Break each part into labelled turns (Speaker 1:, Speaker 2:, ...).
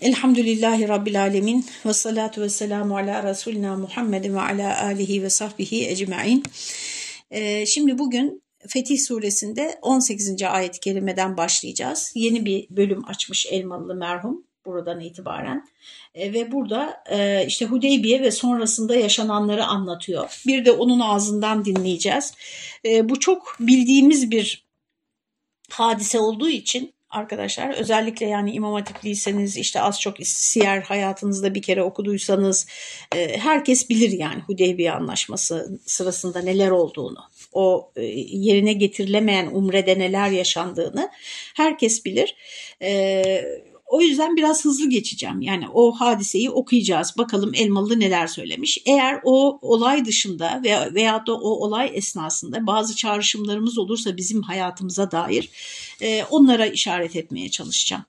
Speaker 1: Elhamdülillahi Rabbil Alemin ve salatu ve selamu ala Resulina Muhammed ve ala alihi ve sahbihi ecma'in. Ee, şimdi bugün Fetih Suresinde 18. ayet-i kerimeden başlayacağız. Yeni bir bölüm açmış Elmalı merhum buradan itibaren. E, ve burada e, işte Hudeybiye ve sonrasında yaşananları anlatıyor. Bir de onun ağzından dinleyeceğiz. E, bu çok bildiğimiz bir hadise olduğu için arkadaşlar özellikle yani İmam Hatipliyseniz işte az çok siyer hayatınızda bir kere okuduysanız e, herkes bilir yani Hudeybiye Anlaşması sırasında neler olduğunu o e, yerine getirilemeyen umrede neler yaşandığını herkes bilir. E, o yüzden biraz hızlı geçeceğim. Yani o hadiseyi okuyacağız. Bakalım Elmalı neler söylemiş. Eğer o olay dışında veya, veya da o olay esnasında bazı çağrışımlarımız olursa bizim hayatımıza dair e, onlara işaret etmeye çalışacağım.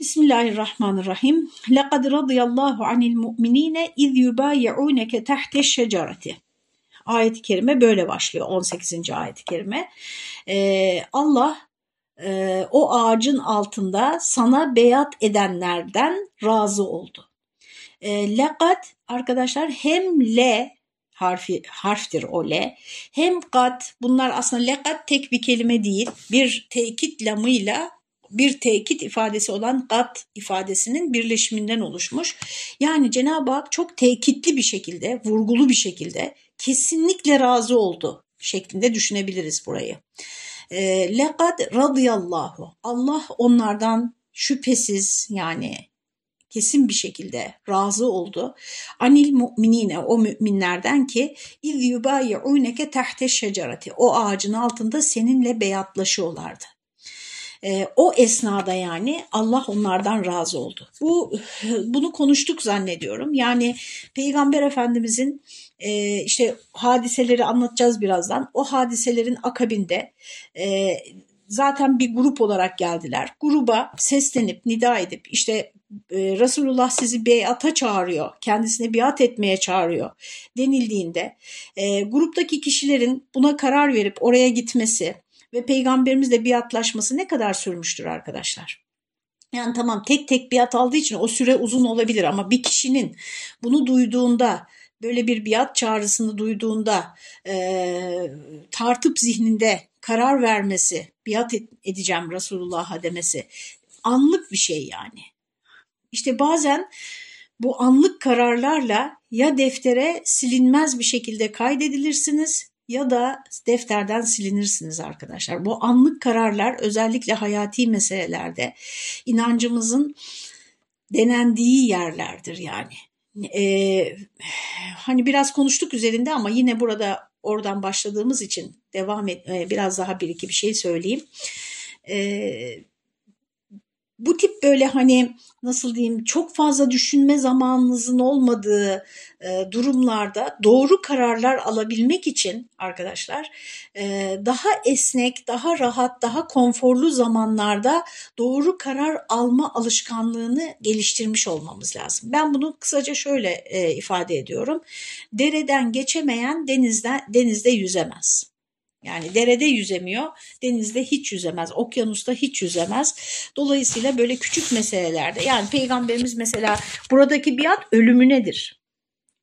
Speaker 1: Bismillahirrahmanirrahim. Laqad radiyallahu anil mu'minine iz yubayi'uneke tahte şecereti ayet-i kerime böyle başlıyor 18. ayet-i kerime. Ee, Allah e, o ağacın altında sana beyat edenlerden razı oldu. E, lekat arkadaşlar hem le harfi harftir o le hem kat bunlar aslında lekat tek bir kelime değil bir tekit lamıyla bir tekit ifadesi olan kat ifadesinin birleşiminden oluşmuş. Yani Cenab-ı Hak çok tekitli bir şekilde, vurgulu bir şekilde kesinlikle razı oldu şeklinde düşünebiliriz burayı. Lekad radıyallahu Allah onlardan şüphesiz yani kesin bir şekilde razı oldu. Anil mu'minine o müminlerden ki iz yubayi'uneke tahte şecereti o ağacın altında seninle beyatlaşıyorlardı. E, o esnada yani Allah onlardan razı oldu. Bu bunu konuştuk zannediyorum. Yani Peygamber Efendimizin e, işte hadiseleri anlatacağız birazdan. O hadiselerin akabinde e, zaten bir grup olarak geldiler. Gruba seslenip nida edip işte e, Resulullah sizi beyata çağırıyor, kendisine biat etmeye çağırıyor denildiğinde e, gruptaki kişilerin buna karar verip oraya gitmesi ve peygamberimizle biatlaşması ne kadar sürmüştür arkadaşlar? Yani tamam tek tek biat aldığı için o süre uzun olabilir ama bir kişinin bunu duyduğunda böyle bir biat çağrısını duyduğunda e, tartıp zihninde karar vermesi, biat edeceğim Resulullah'a demesi anlık bir şey yani. İşte bazen bu anlık kararlarla ya deftere silinmez bir şekilde kaydedilirsiniz ya da defterden silinirsiniz arkadaşlar. Bu anlık kararlar özellikle hayati meselelerde inancımızın denendiği yerlerdir yani. Ee, hani biraz konuştuk üzerinde ama yine burada oradan başladığımız için devam et, biraz daha bir iki bir şey söyleyeyim. Ee, bu tip böyle hani nasıl diyeyim çok fazla düşünme zamanınızın olmadığı e, durumlarda doğru kararlar alabilmek için arkadaşlar e, daha esnek, daha rahat, daha konforlu zamanlarda doğru karar alma alışkanlığını geliştirmiş olmamız lazım. Ben bunu kısaca şöyle e, ifade ediyorum. Dereden geçemeyen denizde, denizde yüzemez. Yani derede yüzemiyor, denizde hiç yüzemez, okyanusta hiç yüzemez. Dolayısıyla böyle küçük meselelerde yani peygamberimiz mesela buradaki biat ölümünedir.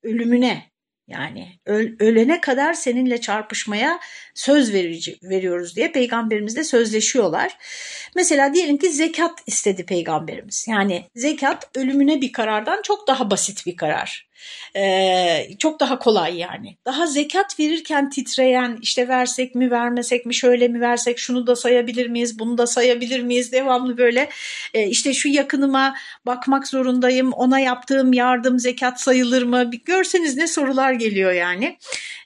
Speaker 1: Ölümüne yani ölene kadar seninle çarpışmaya söz verici, veriyoruz diye peygamberimizle sözleşiyorlar. Mesela diyelim ki zekat istedi peygamberimiz. Yani zekat ölümüne bir karardan çok daha basit bir karar. Ee, çok daha kolay yani. Daha zekat verirken titreyen işte versek mi vermesek mi şöyle mi versek şunu da sayabilir miyiz bunu da sayabilir miyiz devamlı böyle e, işte şu yakınıma bakmak zorundayım ona yaptığım yardım zekat sayılır mı görseniz ne sorular geliyor yani.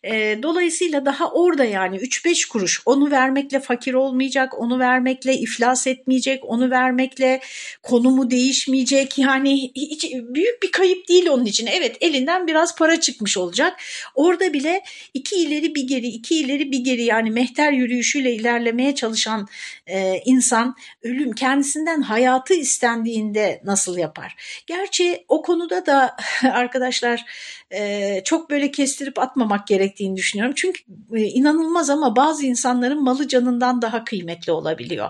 Speaker 1: E, dolayısıyla daha orada yani 3-5 kuruş onu vermekle fakir olmayacak onu vermekle iflas etmeyecek onu vermekle konumu değişmeyecek yani hiç büyük bir kayıp değil onun için evet elinden biraz para çıkmış olacak. Orada bile iki ileri bir geri, iki ileri bir geri yani mehter yürüyüşüyle ilerlemeye çalışan e, insan ölüm kendisinden hayatı istendiğinde nasıl yapar? Gerçi o konuda da arkadaşlar e, çok böyle kestirip atmamak gerekiyor gerektiğini düşünüyorum. Çünkü e, inanılmaz ama bazı insanların malı canından daha kıymetli olabiliyor.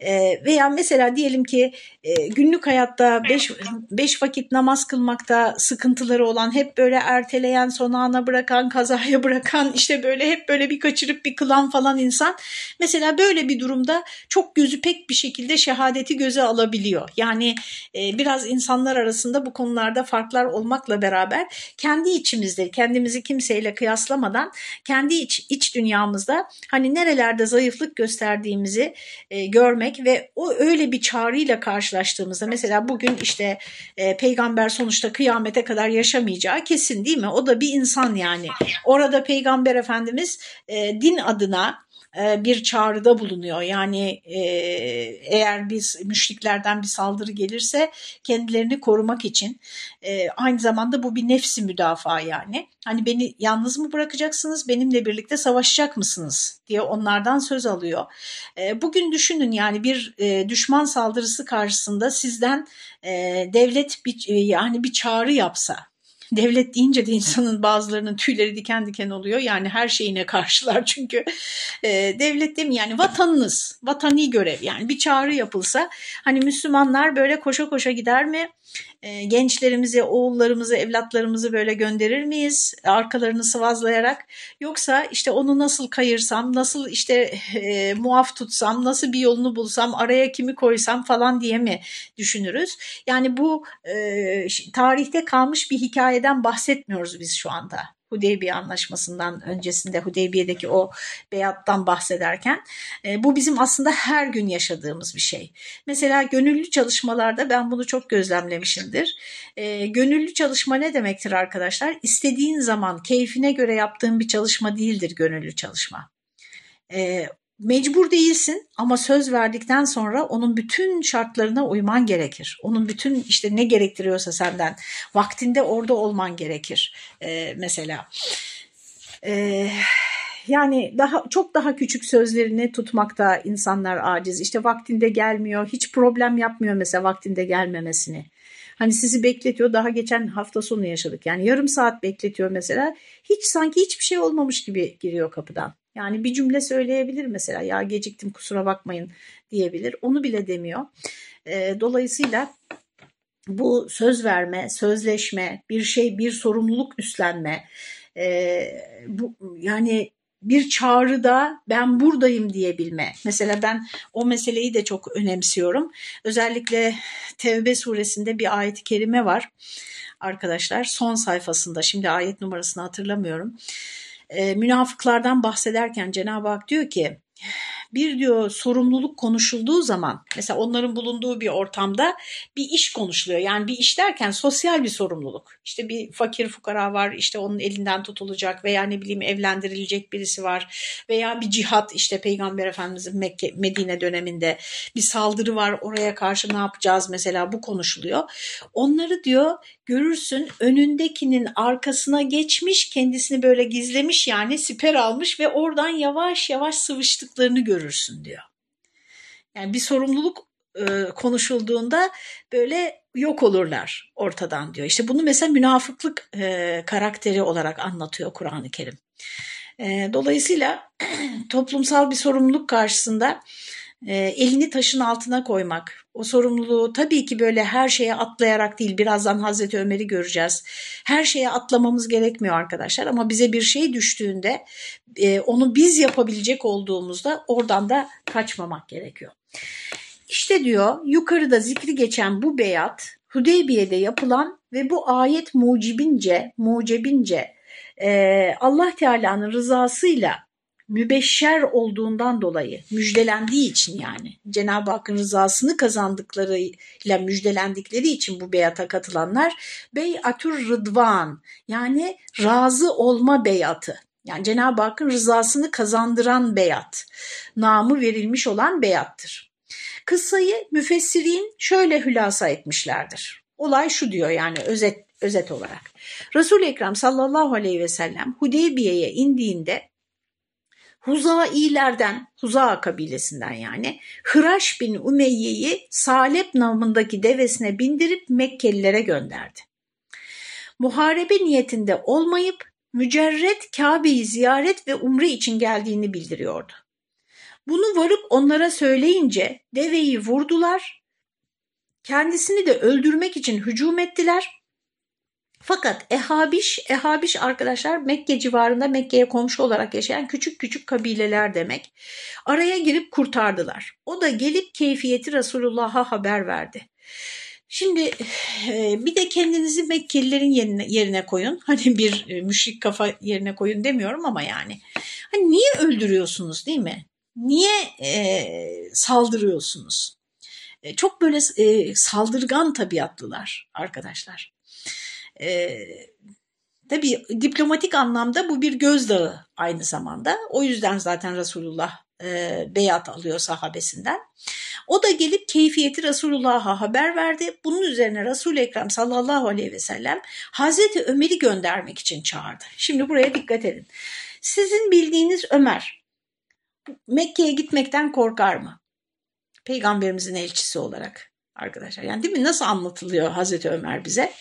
Speaker 1: E, veya mesela diyelim ki e, günlük hayatta beş, beş vakit namaz kılmakta sıkıntıları olan, hep böyle erteleyen, son ana bırakan, kazaya bırakan, işte böyle hep böyle bir kaçırıp bir kılan falan insan. Mesela böyle bir durumda çok gözü pek bir şekilde şehadeti göze alabiliyor. Yani e, biraz insanlar arasında bu konularda farklar olmakla beraber kendi içimizde, kendimizi kimseyle kıyaslamadan kendi iç, iç dünyamızda hani nerelerde zayıflık gösterdiğimizi e, görmek görmek ve o öyle bir çağrıyla karşılaştığımızda mesela bugün işte e, peygamber sonuçta kıyamete kadar yaşamayacağı kesin değil mi? O da bir insan yani. Orada peygamber efendimiz e, din adına bir çağrıda bulunuyor. Yani e, eğer biz müşriklerden bir saldırı gelirse kendilerini korumak için e, aynı zamanda bu bir nefsi müdafaa yani. Hani beni yalnız mı bırakacaksınız benimle birlikte savaşacak mısınız diye onlardan söz alıyor. Bugün düşünün yani bir düşman saldırısı karşısında sizden devlet bir, yani bir çağrı yapsa devlet deyince de insanın bazılarının tüyleri diken diken oluyor. Yani her şeyine karşılar çünkü e, devlet değil mi? Yani vatanınız, vatani görev yani bir çağrı yapılsa hani Müslümanlar böyle koşa koşa gider mi? E, gençlerimizi, oğullarımızı, evlatlarımızı böyle gönderir miyiz arkalarını sıvazlayarak? Yoksa işte onu nasıl kayırsam, nasıl işte e, muaf tutsam, nasıl bir yolunu bulsam, araya kimi koysam falan diye mi düşünürüz? Yani bu e, tarihte kalmış bir hikayeden bahsetmiyoruz biz şu anda. Hudeybiye Anlaşması'ndan öncesinde Hudeybiye'deki o beyattan bahsederken e, bu bizim aslında her gün yaşadığımız bir şey. Mesela gönüllü çalışmalarda ben bunu çok gözlemlemişimdir. E, gönüllü çalışma ne demektir arkadaşlar? İstediğin zaman keyfine göre yaptığın bir çalışma değildir gönüllü çalışma. E, mecbur değilsin ama söz verdikten sonra onun bütün şartlarına uyman gerekir. Onun bütün işte ne gerektiriyorsa senden vaktinde orada olman gerekir ee, mesela. Ee, yani daha çok daha küçük sözlerini tutmakta insanlar aciz. İşte vaktinde gelmiyor, hiç problem yapmıyor mesela vaktinde gelmemesini. Hani sizi bekletiyor. Daha geçen hafta sonu yaşadık. Yani yarım saat bekletiyor mesela. Hiç sanki hiçbir şey olmamış gibi giriyor kapıdan. Yani bir cümle söyleyebilir mesela ya geciktim kusura bakmayın diyebilir. Onu bile demiyor. E, dolayısıyla bu söz verme, sözleşme, bir şey, bir sorumluluk üstlenme, e, bu yani bir çağrıda ben buradayım diyebilme. Mesela ben o meseleyi de çok önemsiyorum. Özellikle Tevbe suresinde bir ayet-i kerime var arkadaşlar. Son sayfasında şimdi ayet numarasını hatırlamıyorum e, münafıklardan bahsederken Cenab-ı Hak diyor ki bir diyor sorumluluk konuşulduğu zaman mesela onların bulunduğu bir ortamda bir iş konuşuluyor. Yani bir iş derken sosyal bir sorumluluk. İşte bir fakir fukara var işte onun elinden tutulacak veya ne bileyim evlendirilecek birisi var veya bir cihat işte Peygamber Efendimizin Mekke, Medine döneminde bir saldırı var oraya karşı ne yapacağız mesela bu konuşuluyor. Onları diyor görürsün önündekinin arkasına geçmiş kendisini böyle gizlemiş yani siper almış ve oradan yavaş yavaş sıvıştıklarını görürsün diyor. Yani bir sorumluluk e, konuşulduğunda böyle yok olurlar ortadan diyor. İşte bunu mesela münafıklık e, karakteri olarak anlatıyor Kur'an-ı Kerim. E, dolayısıyla toplumsal bir sorumluluk karşısında e, elini taşın altına koymak, o sorumluluğu tabii ki böyle her şeye atlayarak değil, birazdan Hazreti Ömer'i göreceğiz. Her şeye atlamamız gerekmiyor arkadaşlar ama bize bir şey düştüğünde e, onu biz yapabilecek olduğumuzda oradan da kaçmamak gerekiyor. İşte diyor yukarıda zikri geçen bu beyat Hudeybiye'de yapılan ve bu ayet mucibince, mucebince e, Allah Teala'nın rızasıyla mübeşşer olduğundan dolayı müjdelendiği için yani Cenab-ı Hakk'ın rızasını kazandıklarıyla müjdelendikleri için bu beyata katılanlar beyatur rıdvan yani razı olma beyatı yani Cenab-ı Hakk'ın rızasını kazandıran beyat namı verilmiş olan beyattır. Kıssayı müfessirin şöyle hülasa etmişlerdir. Olay şu diyor yani özet özet olarak. Resul-i Ekrem sallallahu aleyhi ve sellem Hudeybiye'ye indiğinde Huzailerden, Huza kabilesinden yani Hıraş bin Umeyye'yi Salep namındaki devesine bindirip Mekkelilere gönderdi. Muharebe niyetinde olmayıp mücerret Kabe'yi ziyaret ve umre için geldiğini bildiriyordu. Bunu varıp onlara söyleyince deveyi vurdular, kendisini de öldürmek için hücum ettiler. Fakat Ehabiş, Ehabiş arkadaşlar Mekke civarında Mekke'ye komşu olarak yaşayan küçük küçük kabileler demek. Araya girip kurtardılar. O da gelip keyfiyeti Resulullah'a haber verdi. Şimdi e, bir de kendinizi Mekkelilerin yerine, yerine koyun. Hani bir e, müşrik kafa yerine koyun demiyorum ama yani. Hani niye öldürüyorsunuz değil mi? Niye e, saldırıyorsunuz? E, çok böyle e, saldırgan tabiatlılar arkadaşlar. E, tabii diplomatik anlamda bu bir gözdağı aynı zamanda. O yüzden zaten Resulullah e, beyat alıyor sahabesinden. O da gelip keyfiyeti Resulullah'a haber verdi. Bunun üzerine Resul-i Ekrem sallallahu aleyhi ve sellem Hazreti Ömer'i göndermek için çağırdı. Şimdi buraya dikkat edin. Sizin bildiğiniz Ömer Mekke'ye gitmekten korkar mı? Peygamberimizin elçisi olarak arkadaşlar. Yani değil mi? Nasıl anlatılıyor Hazreti Ömer bize?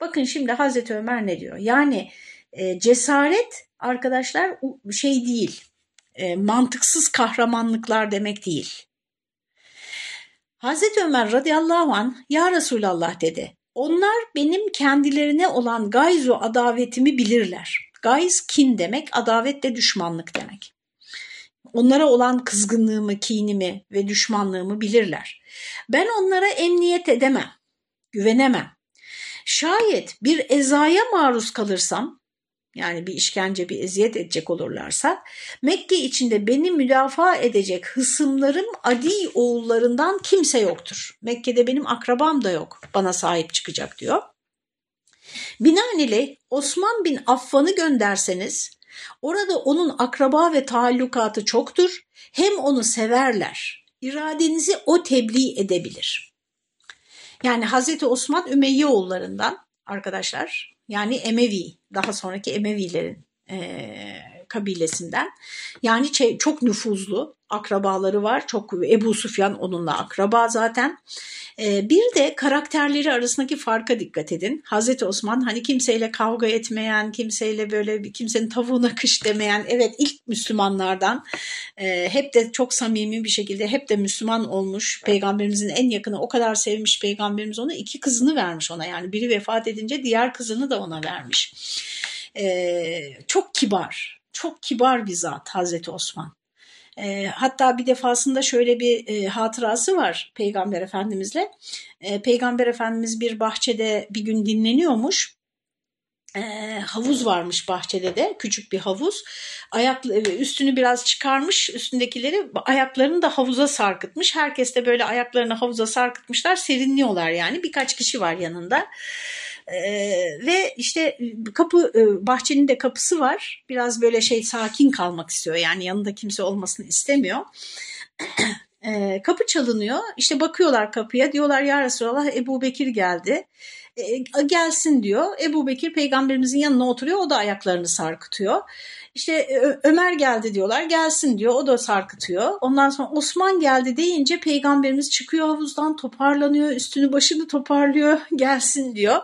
Speaker 1: Bakın şimdi Hazreti Ömer ne diyor? Yani e, cesaret arkadaşlar şey değil, e, mantıksız kahramanlıklar demek değil. Hazreti Ömer radıyallahu an ya Resulallah dedi. Onlar benim kendilerine olan gayzu adavetimi bilirler. Gayz kin demek, adavet de düşmanlık demek. Onlara olan kızgınlığımı, kinimi ve düşmanlığımı bilirler. Ben onlara emniyet edemem, güvenemem. Şayet bir ezaya maruz kalırsam, yani bir işkence, bir eziyet edecek olurlarsa, Mekke içinde beni müdafaa edecek hısımlarım Adi oğullarından kimse yoktur. Mekke'de benim akrabam da yok bana sahip çıkacak diyor. Binaenaleyh Osman bin Affan'ı gönderseniz orada onun akraba ve taallukatı çoktur. Hem onu severler. İradenizi o tebliğ edebilir. Yani Hazreti Osman Ümeyye oğullarından arkadaşlar yani Emevi daha sonraki Emevilerin kabilesinden yani çok nüfuzlu akrabaları var çok Ebu Sufyan onunla akraba zaten ee, bir de karakterleri arasındaki farka dikkat edin. Hazreti Osman hani kimseyle kavga etmeyen, kimseyle böyle kimsenin tavuğuna kış demeyen, evet ilk Müslümanlardan e, hep de çok samimi bir şekilde hep de Müslüman olmuş. Peygamberimizin en yakını o kadar sevmiş peygamberimiz onu iki kızını vermiş ona yani biri vefat edince diğer kızını da ona vermiş. Ee, çok kibar, çok kibar bir zat Hazreti Osman. E, hatta bir defasında şöyle bir e, hatırası var Peygamber Efendimizle. E, Peygamber Efendimiz bir bahçede bir gün dinleniyormuş. E, havuz varmış bahçede de küçük bir havuz. Ayak üstünü biraz çıkarmış, üstündekileri ayaklarını da havuza sarkıtmış. Herkes de böyle ayaklarını havuza sarkıtmışlar, serinliyorlar yani. Birkaç kişi var yanında. Ee, ve işte kapı e, bahçenin de kapısı var. Biraz böyle şey sakin kalmak istiyor. Yani yanında kimse olmasını istemiyor. e, kapı çalınıyor. İşte bakıyorlar kapıya. Diyorlar ya Resulallah Ebu Bekir geldi. E, gelsin diyor. Ebu Bekir peygamberimizin yanına oturuyor. O da ayaklarını sarkıtıyor. İşte Ömer geldi diyorlar gelsin diyor o da sarkıtıyor. Ondan sonra Osman geldi deyince peygamberimiz çıkıyor havuzdan toparlanıyor üstünü başını toparlıyor gelsin diyor.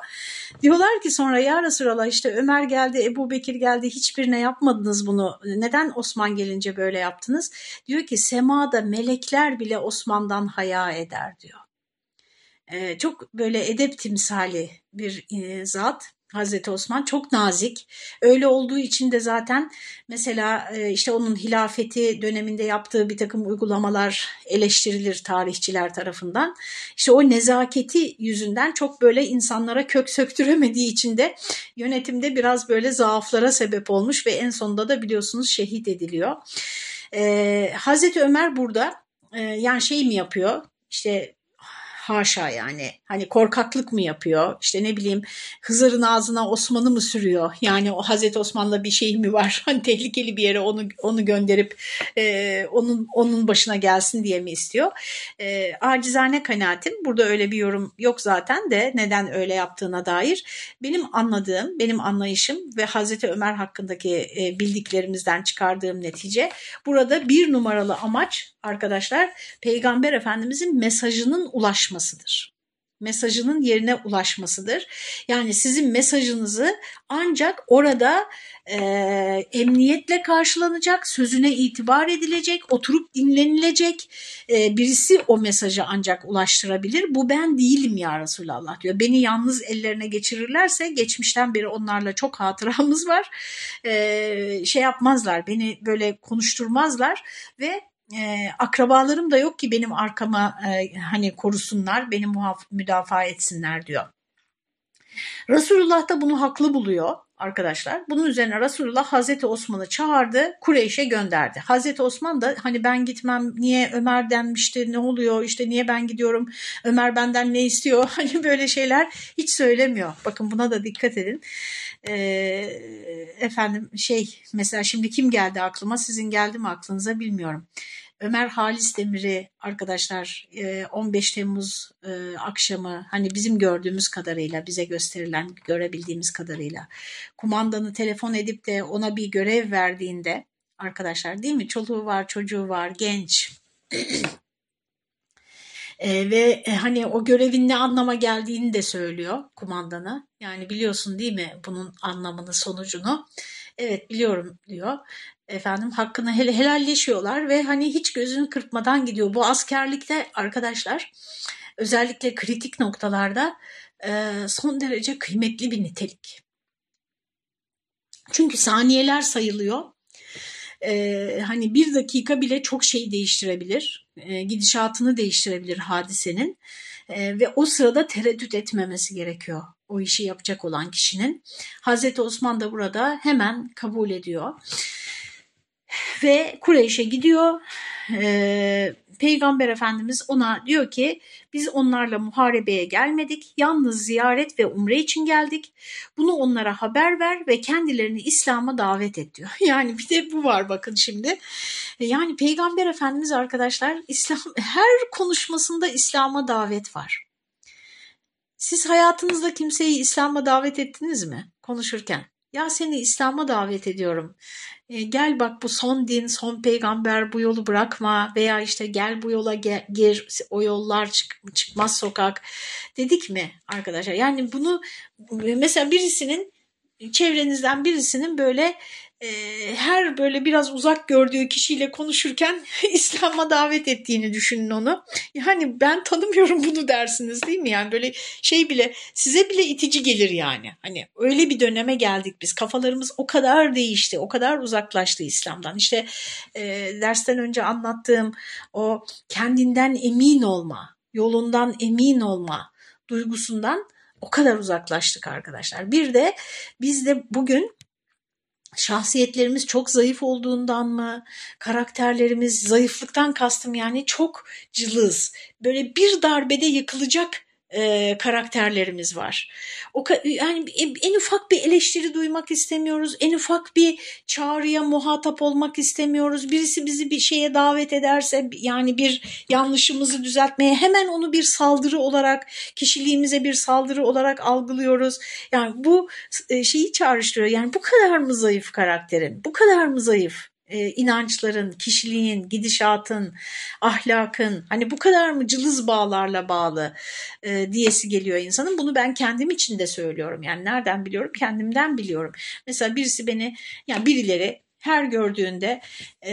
Speaker 1: Diyorlar ki sonra ya Resulallah işte Ömer geldi Ebu Bekir geldi hiçbirine yapmadınız bunu neden Osman gelince böyle yaptınız? Diyor ki semada melekler bile Osman'dan haya eder diyor. Ee, çok böyle edep timsali bir e, zat Hazreti Osman çok nazik. Öyle olduğu için de zaten mesela e, işte onun hilafeti döneminde yaptığı bir takım uygulamalar eleştirilir tarihçiler tarafından. İşte o nezaketi yüzünden çok böyle insanlara kök söktüremediği için de yönetimde biraz böyle zaaflara sebep olmuş ve en sonunda da biliyorsunuz şehit ediliyor. Ee, Hazreti Ömer burada e, yani şey mi yapıyor? İşte haşa yani. Hani korkaklık mı yapıyor? İşte ne bileyim Hızır'ın ağzına Osman'ı mı sürüyor? Yani o Hazreti Osman'la bir şey mi var? Hani tehlikeli bir yere onu onu gönderip e, onun onun başına gelsin diye mi istiyor? E, acizane kanaatim burada öyle bir yorum yok zaten de neden öyle yaptığına dair. Benim anladığım benim anlayışım ve Hazreti Ömer hakkındaki e, bildiklerimizden çıkardığım netice burada bir numaralı amaç arkadaşlar Peygamber Efendimizin mesajının ulaşmasıdır. mesajının yerine ulaşmasıdır. Yani sizin mesajınızı ancak orada e, emniyetle karşılanacak, sözüne itibar edilecek, oturup dinlenilecek e, birisi o mesajı ancak ulaştırabilir. Bu ben değilim ya Resulallah diyor. Beni yalnız ellerine geçirirlerse geçmişten beri onlarla çok hatıramız var. E, şey yapmazlar, beni böyle konuşturmazlar ve e, akrabalarım da yok ki benim arkama e, hani korusunlar, beni müdafaa etsinler diyor. Resulullah da bunu haklı buluyor arkadaşlar. Bunun üzerine Resulullah Hazreti Osman'ı çağırdı, Kureyş'e gönderdi. Hazreti Osman da hani ben gitmem niye Ömer denmişti ne oluyor işte niye ben gidiyorum Ömer benden ne istiyor hani böyle şeyler hiç söylemiyor. Bakın buna da dikkat edin. Ee, efendim şey mesela şimdi kim geldi aklıma sizin geldi mi aklınıza bilmiyorum. Ömer Halis Demir'i arkadaşlar 15 Temmuz akşamı hani bizim gördüğümüz kadarıyla bize gösterilen görebildiğimiz kadarıyla kumandanı telefon edip de ona bir görev verdiğinde arkadaşlar değil mi çoluğu var çocuğu var genç e, ve e, hani o görevin ne anlama geldiğini de söylüyor kumandana. Yani biliyorsun değil mi bunun anlamını, sonucunu? Evet biliyorum diyor. Efendim hakkını hel helalleşiyorlar ve hani hiç gözünü kırpmadan gidiyor. Bu askerlikte arkadaşlar özellikle kritik noktalarda e, son derece kıymetli bir nitelik. Çünkü saniyeler sayılıyor. Ee, hani bir dakika bile çok şey değiştirebilir. Ee, gidişatını değiştirebilir hadisenin. Ee, ve o sırada tereddüt etmemesi gerekiyor o işi yapacak olan kişinin. Hazreti Osman da burada hemen kabul ediyor. Ve Kureyş'e gidiyor. Ee, Peygamber Efendimiz ona diyor ki biz onlarla muharebeye gelmedik. Yalnız ziyaret ve umre için geldik. Bunu onlara haber ver ve kendilerini İslam'a davet et diyor. Yani bir de bu var bakın şimdi. Yani Peygamber Efendimiz arkadaşlar İslam her konuşmasında İslam'a davet var. Siz hayatınızda kimseyi İslam'a davet ettiniz mi konuşurken? Ya seni İslam'a davet ediyorum. E, gel bak bu son din, son peygamber bu yolu bırakma veya işte gel bu yola gir, o yollar çık, çıkmaz sokak dedik mi arkadaşlar? Yani bunu mesela birisinin çevrenizden birisinin böyle e, her böyle biraz uzak gördüğü kişiyle konuşurken İslam'a davet ettiğini düşünün onu. Yani ben tanımıyorum bunu dersiniz değil mi? Yani böyle şey bile size bile itici gelir yani. Hani öyle bir döneme geldik biz. Kafalarımız o kadar değişti, o kadar uzaklaştı İslam'dan. İşte e, dersten önce anlattığım o kendinden emin olma, yolundan emin olma duygusundan o kadar uzaklaştık arkadaşlar. Bir de biz de bugün şahsiyetlerimiz çok zayıf olduğundan mı, karakterlerimiz zayıflıktan kastım yani çok cılız, böyle bir darbede yıkılacak e, karakterlerimiz var. O yani en ufak bir eleştiri duymak istemiyoruz. En ufak bir çağrıya muhatap olmak istemiyoruz. Birisi bizi bir şeye davet ederse yani bir yanlışımızı düzeltmeye hemen onu bir saldırı olarak kişiliğimize bir saldırı olarak algılıyoruz. Yani bu e, şeyi çağrıştırıyor. Yani bu kadar mı zayıf karakterin? Bu kadar mı zayıf? E, inançların, kişiliğin, gidişatın, ahlakın hani bu kadar mı cılız bağlarla bağlı e, diyesi geliyor insanın. Bunu ben kendim için de söylüyorum. Yani nereden biliyorum? Kendimden biliyorum. Mesela birisi beni yani birileri her gördüğünde e,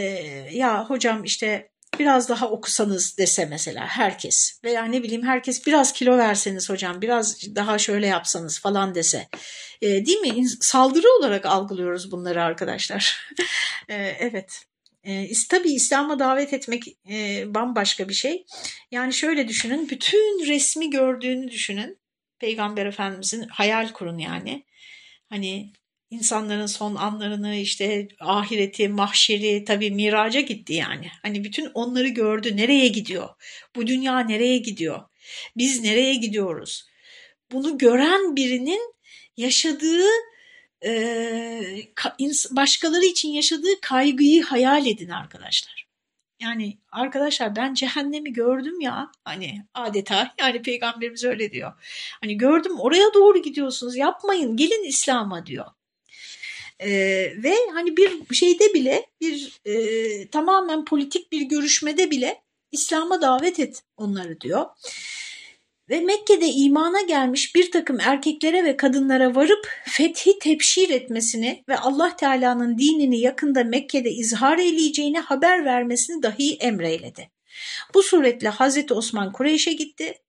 Speaker 1: ya hocam işte biraz daha okusanız dese mesela herkes veya ne bileyim herkes biraz kilo verseniz hocam biraz daha şöyle yapsanız falan dese. E, değil mi? Saldırı olarak algılıyoruz bunları arkadaşlar. E, evet. E, tabii İslam'a davet etmek e, bambaşka bir şey. Yani şöyle düşünün bütün resmi gördüğünü düşünün. Peygamber Efendimizin hayal kurun yani. Hani insanların son anlarını işte ahireti, mahşeri tabii miraca gitti yani. Hani bütün onları gördü. Nereye gidiyor? Bu dünya nereye gidiyor? Biz nereye gidiyoruz? Bunu gören birinin yaşadığı e, başkaları için yaşadığı kaygıyı hayal edin arkadaşlar. Yani arkadaşlar ben cehennemi gördüm ya hani adeta yani peygamberimiz öyle diyor. Hani gördüm oraya doğru gidiyorsunuz yapmayın gelin İslam'a diyor. E, ve hani bir şeyde bile bir e, tamamen politik bir görüşmede bile İslam'a davet et onları diyor. ve Mekke'de imana gelmiş bir takım erkeklere ve kadınlara varıp fethi tepşir etmesini ve Allah Teala'nın dinini yakında Mekke'de izhar eyleyeceğini haber vermesini dahi emreyledi. Bu suretle Hazreti Osman Kureyş'e gitti.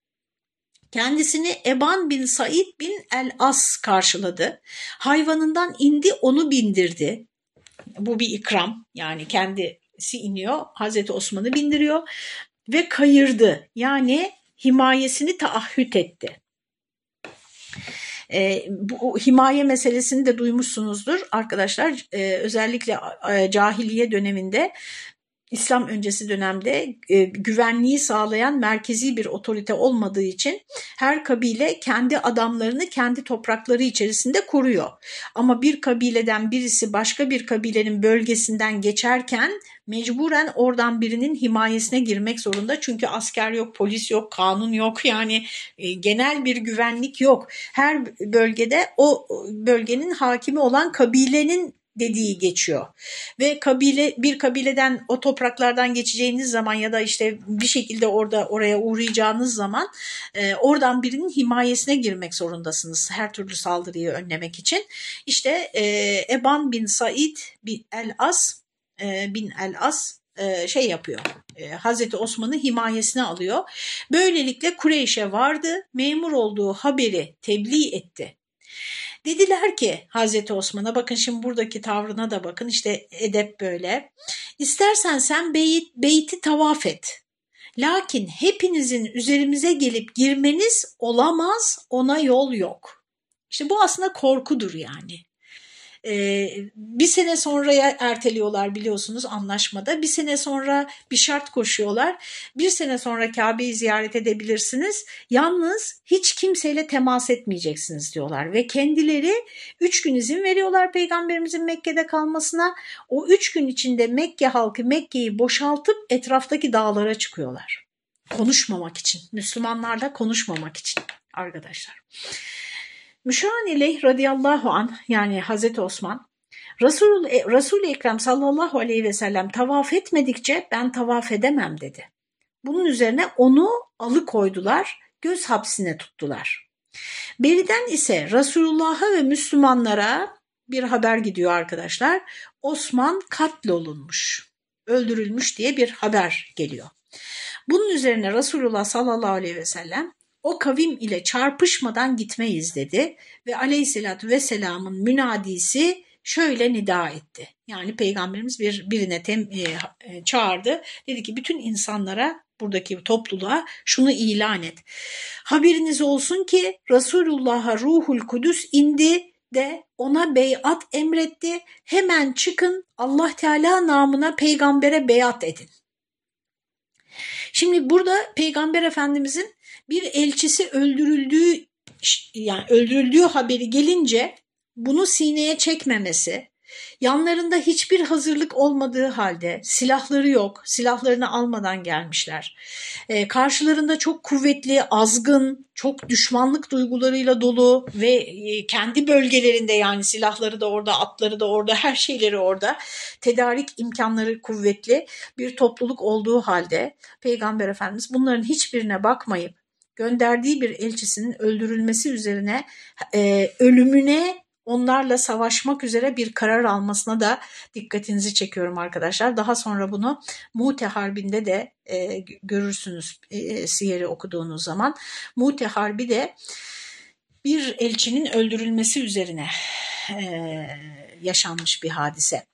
Speaker 1: Kendisini Eban bin Said bin el-As karşıladı. Hayvanından indi onu bindirdi. Bu bir ikram yani kendisi iniyor Hazreti Osman'ı bindiriyor ve kayırdı. Yani himayesini taahhüt etti. E, bu himaye meselesini de duymuşsunuzdur arkadaşlar. E, özellikle e, cahiliye döneminde İslam öncesi dönemde e, güvenliği sağlayan merkezi bir otorite olmadığı için her kabile kendi adamlarını kendi toprakları içerisinde koruyor. Ama bir kabileden birisi başka bir kabilenin bölgesinden geçerken mecburen oradan birinin himayesine girmek zorunda. Çünkü asker yok, polis yok, kanun yok yani e, genel bir güvenlik yok. Her bölgede o bölgenin hakimi olan kabilenin dediği geçiyor. Ve kabile bir kabileden o topraklardan geçeceğiniz zaman ya da işte bir şekilde orada oraya uğrayacağınız zaman e, oradan birinin himayesine girmek zorundasınız her türlü saldırıyı önlemek için. İşte e, Eban bin Said bin el-As e, bin el-As e, şey yapıyor. E, Hazreti Osman'ı himayesine alıyor. Böylelikle Kureyş'e vardı. Memur olduğu haberi tebliğ etti. Dediler ki Hazreti Osman'a bakın şimdi buradaki tavrına da bakın işte edep böyle. İstersen sen beyt, beyti tavaf et. Lakin hepinizin üzerimize gelip girmeniz olamaz ona yol yok. İşte bu aslında korkudur yani. Ee, bir sene sonraya erteliyorlar biliyorsunuz anlaşmada. Bir sene sonra bir şart koşuyorlar. Bir sene sonra Kabe'yi ziyaret edebilirsiniz. Yalnız hiç kimseyle temas etmeyeceksiniz diyorlar. Ve kendileri üç gün izin veriyorlar Peygamberimizin Mekke'de kalmasına. O üç gün içinde Mekke halkı Mekke'yi boşaltıp etraftaki dağlara çıkıyorlar. Konuşmamak için. Müslümanlarla konuşmamak için arkadaşlar. Müşani Leyh radıyallahu an yani Hazreti Osman Resul, Resul-i Ekrem sallallahu aleyhi ve sellem tavaf etmedikçe ben tavaf edemem dedi. Bunun üzerine onu alıkoydular, göz hapsine tuttular. Beriden ise Resulullah'a ve Müslümanlara bir haber gidiyor arkadaşlar. Osman katlolunmuş, öldürülmüş diye bir haber geliyor. Bunun üzerine Resulullah sallallahu aleyhi ve sellem o kavim ile çarpışmadan gitmeyiz dedi ve aleyhissalatü vesselamın münadisi şöyle nida etti. Yani peygamberimiz bir birine tem, e, e, çağırdı. Dedi ki bütün insanlara buradaki topluluğa şunu ilan et. Haberiniz olsun ki Resulullah'a ruhul kudüs indi de ona beyat emretti. Hemen çıkın Allah Teala namına peygambere beyat edin. Şimdi burada peygamber efendimizin bir elçisi öldürüldüğü yani öldürüldüğü haberi gelince bunu sineye çekmemesi, yanlarında hiçbir hazırlık olmadığı halde silahları yok, silahlarını almadan gelmişler. E, karşılarında çok kuvvetli, azgın, çok düşmanlık duygularıyla dolu ve e, kendi bölgelerinde yani silahları da orada, atları da orada, her şeyleri orada, tedarik imkanları kuvvetli bir topluluk olduğu halde Peygamber Efendimiz bunların hiçbirine bakmayıp gönderdiği bir elçisinin öldürülmesi üzerine e, ölümüne onlarla savaşmak üzere bir karar almasına da dikkatinizi çekiyorum arkadaşlar. Daha sonra bunu Mute Harbi'nde de e, görürsünüz e, Siyer'i okuduğunuz zaman. Mute Harbi de bir elçinin öldürülmesi üzerine e, yaşanmış bir hadise.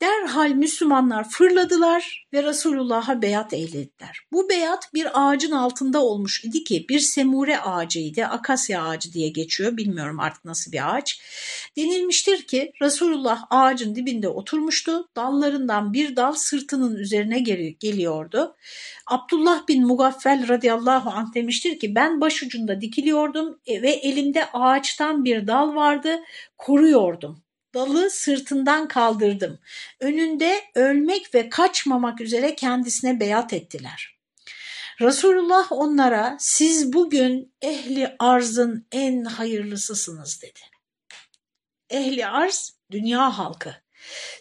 Speaker 1: Derhal Müslümanlar fırladılar ve Resulullah'a beyat eylediler. Bu beyat bir ağacın altında olmuş idi ki bir semure ağacıydı, akasya ağacı diye geçiyor bilmiyorum artık nasıl bir ağaç. Denilmiştir ki Resulullah ağacın dibinde oturmuştu, dallarından bir dal sırtının üzerine geliyordu. Abdullah bin Mugaffel radıyallahu anh demiştir ki ben başucunda dikiliyordum ve elimde ağaçtan bir dal vardı, koruyordum dalı sırtından kaldırdım. Önünde ölmek ve kaçmamak üzere kendisine beyat ettiler. Resulullah onlara siz bugün ehli arzın en hayırlısısınız dedi. Ehli arz dünya halkı.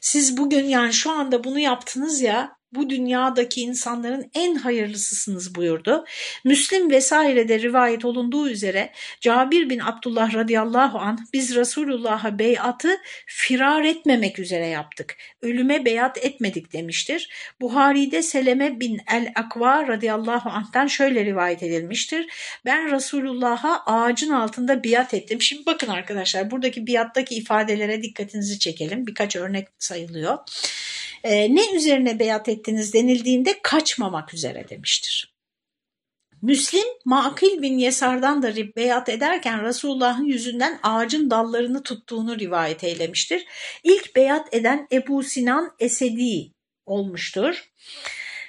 Speaker 1: Siz bugün yani şu anda bunu yaptınız ya bu dünyadaki insanların en hayırlısısınız buyurdu. Müslim vesairede rivayet olunduğu üzere Cabir bin Abdullah radıyallahu anh biz Resulullah'a beyatı firar etmemek üzere yaptık. Ölüme beyat etmedik demiştir. Buhari'de Seleme bin el-Akva radıyallahu anh'tan şöyle rivayet edilmiştir. Ben Resulullah'a ağacın altında biat ettim. Şimdi bakın arkadaşlar buradaki biattaki ifadelere dikkatinizi çekelim. Birkaç örnek sayılıyor. Ee, ne üzerine beyat ettiniz denildiğinde kaçmamak üzere demiştir. Müslim Makil bin Yesar'dan da beyat ederken Resulullah'ın yüzünden ağacın dallarını tuttuğunu rivayet eylemiştir. İlk beyat eden Ebu Sinan Esedi olmuştur.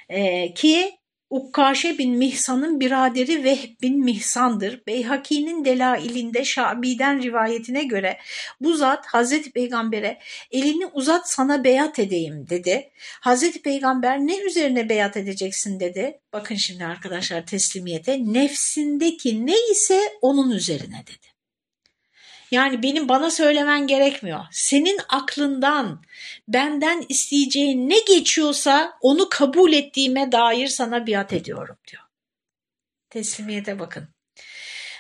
Speaker 1: Ee, ki Ukkaşe bin Mihsan'ın biraderi Vehb bin Mihsan'dır. Beyhaki'nin delailinde Şabi'den rivayetine göre bu zat Hazreti Peygamber'e elini uzat sana beyat edeyim dedi. Hazreti Peygamber ne üzerine beyat edeceksin dedi. Bakın şimdi arkadaşlar teslimiyete nefsindeki ne ise onun üzerine dedi. Yani benim bana söylemen gerekmiyor. Senin aklından benden isteyeceğin ne geçiyorsa onu kabul ettiğime dair sana biat ediyorum diyor. Teslimiyete bakın.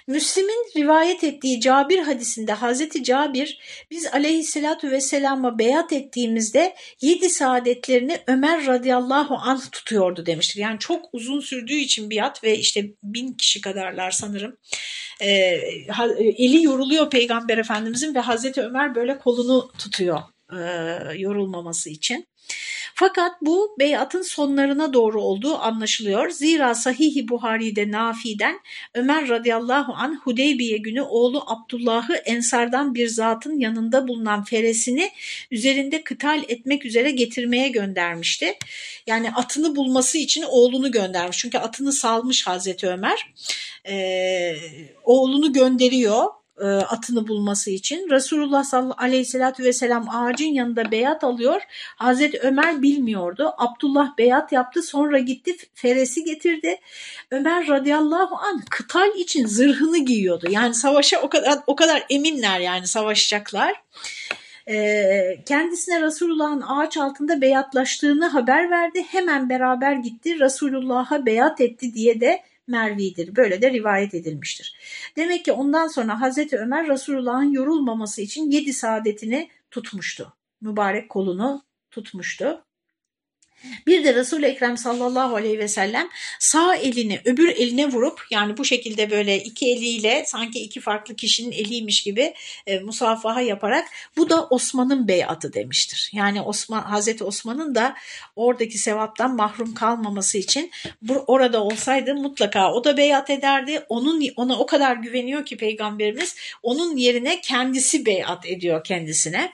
Speaker 1: Müslim'in rivayet ettiği Cabir hadisinde Hazreti Cabir biz aleyhissalatü vesselama beyat ettiğimizde yedi saadetlerini Ömer radıyallahu anh tutuyordu demiştir. Yani çok uzun sürdüğü için biat ve işte bin kişi kadarlar sanırım. E, eli yoruluyor Peygamber Efendimizin ve Hazreti Ömer böyle kolunu tutuyor e, yorulmaması için. Fakat bu beyatın sonlarına doğru olduğu anlaşılıyor. Zira Sahih-i Buhari'de Nafi'den Ömer radıyallahu an Hudeybiye günü oğlu Abdullah'ı Ensardan bir zatın yanında bulunan feresini üzerinde kıtal etmek üzere getirmeye göndermişti. Yani atını bulması için oğlunu göndermiş. Çünkü atını salmış Hazreti Ömer. Ee, oğlunu gönderiyor e, atını bulması için. Resulullah sallallahu aleyhissalatü vesselam ağacın yanında beyat alıyor. Hazreti Ömer bilmiyordu. Abdullah beyat yaptı sonra gitti feresi getirdi. Ömer radıyallahu an kıtal için zırhını giyiyordu. Yani savaşa o kadar o kadar eminler yani savaşacaklar. Ee, kendisine Resulullah'ın ağaç altında beyatlaştığını haber verdi. Hemen beraber gitti Resulullah'a beyat etti diye de Mervi'dir. Böyle de rivayet edilmiştir. Demek ki ondan sonra Hazreti Ömer Resulullah'ın yorulmaması için yedi saadetini tutmuştu. Mübarek kolunu tutmuştu. Bir de Resul-i Ekrem sallallahu aleyhi ve sellem sağ elini öbür eline vurup yani bu şekilde böyle iki eliyle sanki iki farklı kişinin eliymiş gibi e, musafaha yaparak bu da Osman'ın beyatı demiştir. Yani Osman Hazreti Osman'ın da oradaki sevaptan mahrum kalmaması için bu, orada olsaydı mutlaka o da beyat ederdi. Onun ona o kadar güveniyor ki peygamberimiz onun yerine kendisi beyat ediyor kendisine.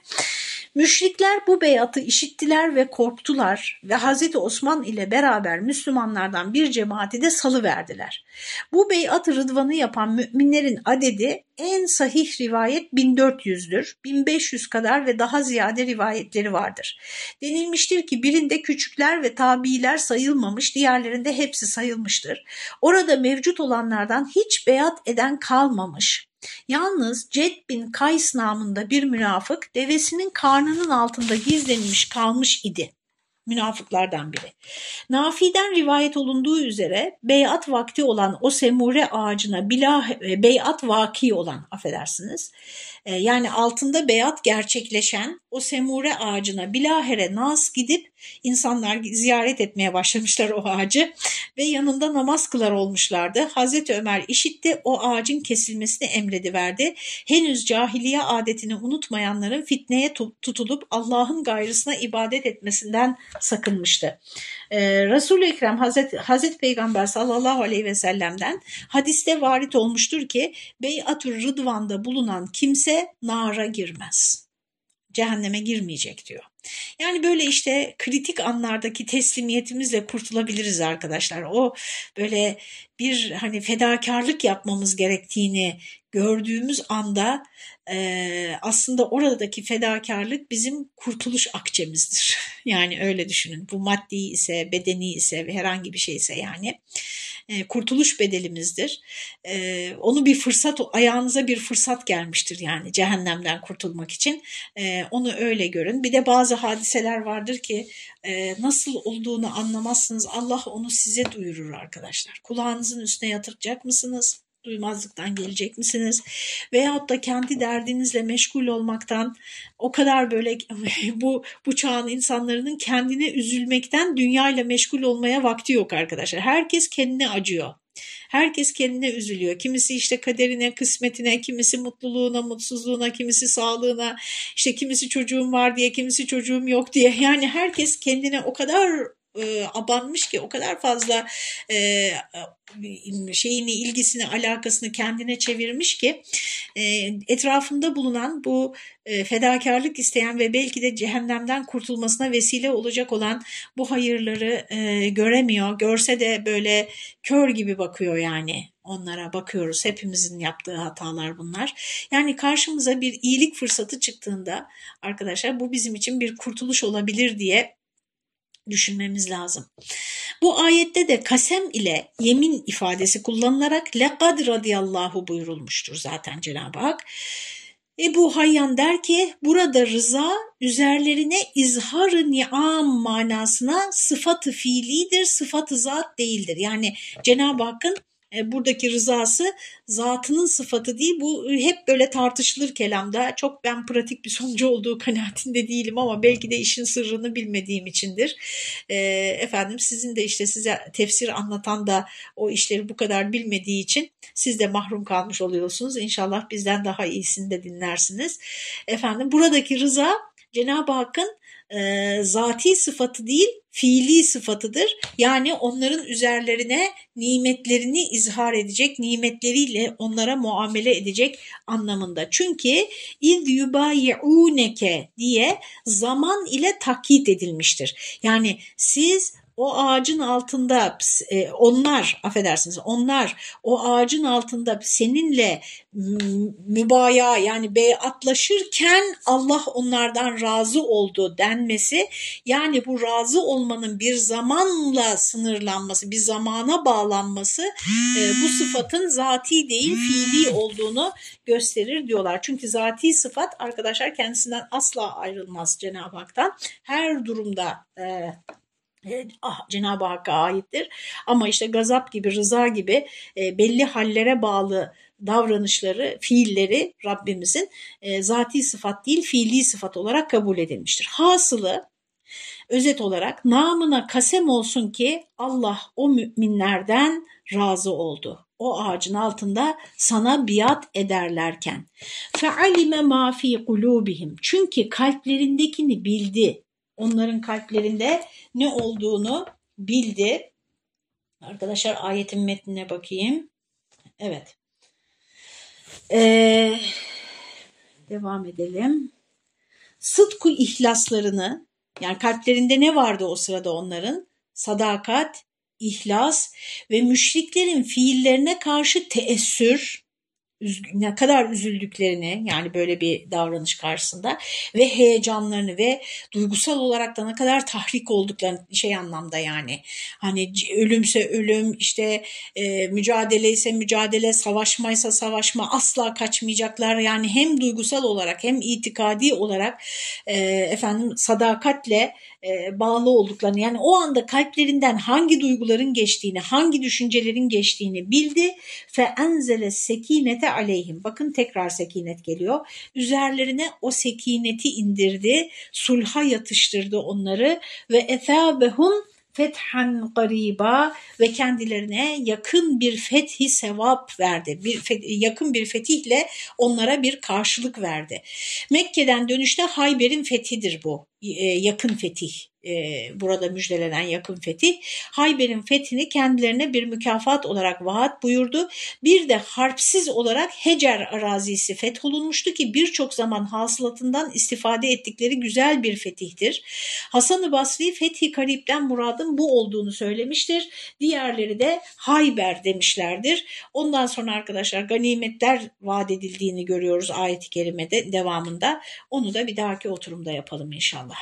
Speaker 1: Müşrikler bu beyatı işittiler ve korktular ve Hazreti Osman ile beraber Müslümanlardan bir cemaati de salıverdiler. Bu beyat rıdvanı yapan müminlerin adedi en sahih rivayet 1400'dür. 1500 kadar ve daha ziyade rivayetleri vardır. Denilmiştir ki birinde küçükler ve tabiiler sayılmamış, diğerlerinde hepsi sayılmıştır. Orada mevcut olanlardan hiç beyat eden kalmamış. Yalnız Ced bin Kays namında bir münafık devesinin karnının altında gizlenmiş kalmış idi münafıklardan biri. Nafi'den rivayet olunduğu üzere beyat vakti olan o semure ağacına bilah, e, beyat vaki olan affedersiniz e, yani altında beyat gerçekleşen o semure ağacına bilahere nas gidip insanlar ziyaret etmeye başlamışlar o ağacı ve yanında namaz kılar olmuşlardı. Hazreti Ömer işitti o ağacın kesilmesini emrediverdi. Henüz cahiliye adetini unutmayanların fitneye tutulup Allah'ın gayrısına ibadet etmesinden sakınmıştı. Ee, Resul-i Ekrem Hazreti, Hazreti Peygamber sallallahu aleyhi ve sellem'den hadiste varit olmuştur ki Beyatür Rıdvan'da bulunan kimse nara girmez. Cehenneme girmeyecek diyor. Yani böyle işte kritik anlardaki teslimiyetimizle kurtulabiliriz arkadaşlar. O böyle bir hani fedakarlık yapmamız gerektiğini gördüğümüz anda e, aslında oradaki fedakarlık bizim kurtuluş akçemizdir. Yani öyle düşünün. Bu maddi ise, bedeni ise herhangi bir şey ise yani e, kurtuluş bedelimizdir. E, onu bir fırsat, ayağınıza bir fırsat gelmiştir yani cehennemden kurtulmak için. E, onu öyle görün. Bir de bazı hadiseler vardır ki nasıl olduğunu anlamazsınız. Allah onu size duyurur arkadaşlar. Kulağınızın üstüne yatıracak mısınız? Duymazlıktan gelecek misiniz? Veyahut da kendi derdinizle meşgul olmaktan o kadar böyle bu bu çağın insanların kendine üzülmekten dünyayla meşgul olmaya vakti yok arkadaşlar. Herkes kendine acıyor. Herkes kendine üzülüyor. Kimisi işte kaderine, kısmetine, kimisi mutluluğuna, mutsuzluğuna, kimisi sağlığına, işte kimisi çocuğum var diye, kimisi çocuğum yok diye. Yani herkes kendine o kadar e, abanmış ki o kadar fazla e, şeyini ilgisini alakasını kendine çevirmiş ki e, etrafında bulunan bu e, fedakarlık isteyen ve belki de cehennemden kurtulmasına vesile olacak olan bu hayırları e, göremiyor. Görse de böyle kör gibi bakıyor yani onlara bakıyoruz. Hepimizin yaptığı hatalar bunlar. Yani karşımıza bir iyilik fırsatı çıktığında arkadaşlar bu bizim için bir kurtuluş olabilir diye düşünmemiz lazım. Bu ayette de kasem ile yemin ifadesi kullanılarak lekad radıyallahu buyurulmuştur zaten Cenab-ı Hak. Ebu Hayyan der ki burada rıza üzerlerine izhar-ı ni'am manasına sıfatı fiilidir, sıfatı zat değildir. Yani Cenab-ı Hakk'ın buradaki rızası zatının sıfatı değil. Bu hep böyle tartışılır kelamda. Çok ben pratik bir sonucu olduğu kanaatinde değilim ama belki de işin sırrını bilmediğim içindir. E, efendim sizin de işte size tefsir anlatan da o işleri bu kadar bilmediği için siz de mahrum kalmış oluyorsunuz. İnşallah bizden daha iyisini de dinlersiniz. Efendim buradaki rıza Cenab-ı Hakk'ın e, zati sıfatı değil fiili sıfatıdır. Yani onların üzerlerine nimetlerini izhar edecek, nimetleriyle onlara muamele edecek anlamında. Çünkü iz yubayi'uneke diye zaman ile takkit edilmiştir. Yani siz o ağacın altında e, onlar affedersiniz onlar o ağacın altında seninle mübaya yani beyatlaşırken Allah onlardan razı oldu denmesi yani bu razı olmanın bir zamanla sınırlanması bir zamana bağlanması e, bu sıfatın zati değil fiili olduğunu gösterir diyorlar. Çünkü zati sıfat arkadaşlar kendisinden asla ayrılmaz Cenab-ı Hak'tan her durumda e, ah, Cenab-ı Hakk'a aittir. Ama işte gazap gibi, rıza gibi e, belli hallere bağlı davranışları, fiilleri Rabbimizin e, zati sıfat değil fiili sıfat olarak kabul edilmiştir. Hasılı özet olarak namına kasem olsun ki Allah o müminlerden razı oldu. O ağacın altında sana biat ederlerken. Fealime ma fi kulubihim. Çünkü kalplerindekini bildi onların kalplerinde ne olduğunu bildi. Arkadaşlar ayetin metnine bakayım. Evet. Ee, devam edelim. Sıdku ihlaslarını yani kalplerinde ne vardı o sırada onların? Sadakat, ihlas ve müşriklerin fiillerine karşı teessür, ne kadar üzüldüklerini yani böyle bir davranış karşısında ve heyecanlarını ve duygusal olarak da ne kadar tahrik olduklarını şey anlamda yani hani ölümse ölüm işte e, mücadele ise mücadele savaşmaysa savaşma asla kaçmayacaklar. Yani hem duygusal olarak hem itikadi olarak e, efendim sadakatle e, bağlı olduklarını yani o anda kalplerinden hangi duyguların geçtiğini, hangi düşüncelerin geçtiğini bildi. Fe enzele sekinete aleyhim. Bakın tekrar sekinet geliyor. Üzerlerine o sekineti indirdi, sulha yatıştırdı onları ve efabehum fethan gariba ve kendilerine yakın bir fethi sevap verdi. Bir yakın bir fetihle onlara bir karşılık verdi. Mekke'den dönüşte Hayber'in fethidir bu. E, yakın fetih e, burada müjdelenen yakın fetih Hayber'in fethini kendilerine bir mükafat olarak vaat buyurdu. Bir de harpsiz olarak Hecer arazisi fetholunmuştu ki birçok zaman hasılatından istifade ettikleri güzel bir fetihtir. Hasan-ı Basri fethi karipten muradın bu olduğunu söylemiştir. Diğerleri de Hayber demişlerdir. Ondan sonra arkadaşlar ganimetler vaat edildiğini görüyoruz ayet-i kerimede devamında. Onu da bir dahaki oturumda yapalım inşallah.